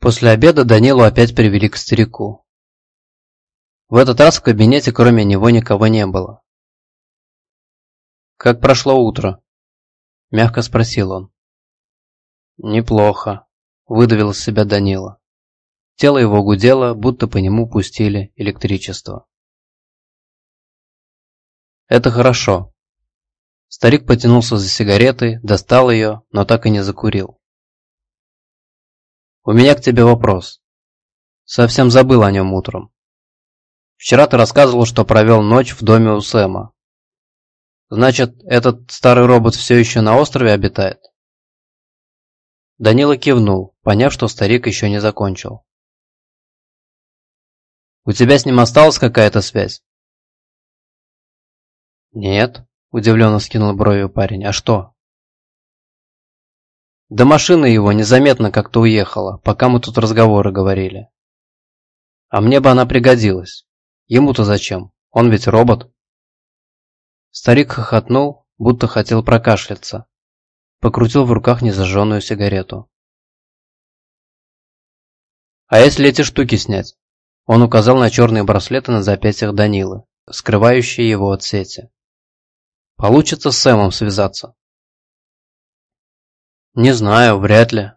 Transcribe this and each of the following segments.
После обеда Данилу опять привели к старику. В этот раз в кабинете кроме него никого не было. «Как прошло утро?» – мягко спросил он. «Неплохо», – выдавил из себя Данила. Тело его гудело, будто по нему пустили электричество. «Это хорошо». Старик потянулся за сигаретой, достал ее, но так и не закурил. У меня к тебе вопрос. Совсем забыл о нем утром. Вчера ты рассказывал, что провел ночь в доме у Сэма. Значит, этот старый робот все еще на острове обитает? Данила кивнул, поняв, что старик еще не закончил. «У тебя с ним осталась какая-то связь?» «Нет», – удивленно скинул бровью парень. «А что?» До машины его незаметно как-то уехала, пока мы тут разговоры говорили. А мне бы она пригодилась. Ему-то зачем? Он ведь робот. Старик хохотнул, будто хотел прокашляться. Покрутил в руках незажженную сигарету. «А если эти штуки снять?» Он указал на черные браслеты на запястьях Данилы, скрывающие его от сети. «Получится с Сэмом связаться». Не знаю, вряд ли.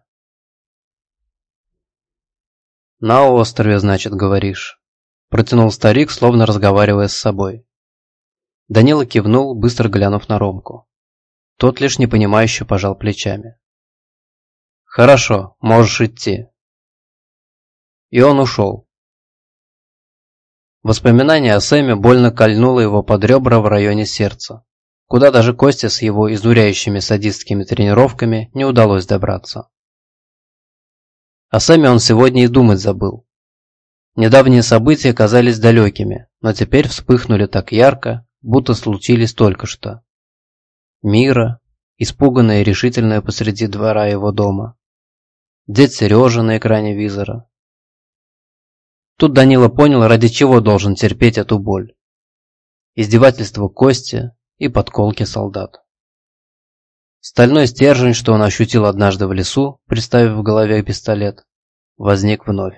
На острове, значит, говоришь. Протянул старик, словно разговаривая с собой. Данила кивнул, быстро глянув на Ромку. Тот лишь непонимающе пожал плечами. «Хорошо, можешь идти». И он ушел. Воспоминание о Сэме больно кольнуло его под ребра в районе сердца куда даже Косте с его изнуряющими садистскими тренировками не удалось добраться. О Сэме он сегодня и думать забыл. Недавние события казались далекими, но теперь вспыхнули так ярко, будто случились только что. Мира, испуганная и решительная посреди двора его дома. Дед Сережа на экране визора. Тут Данила понял, ради чего должен терпеть эту боль. Издевательство Кости, и подколки солдат. Стальной стержень, что он ощутил однажды в лесу, приставив в голове пистолет, возник вновь.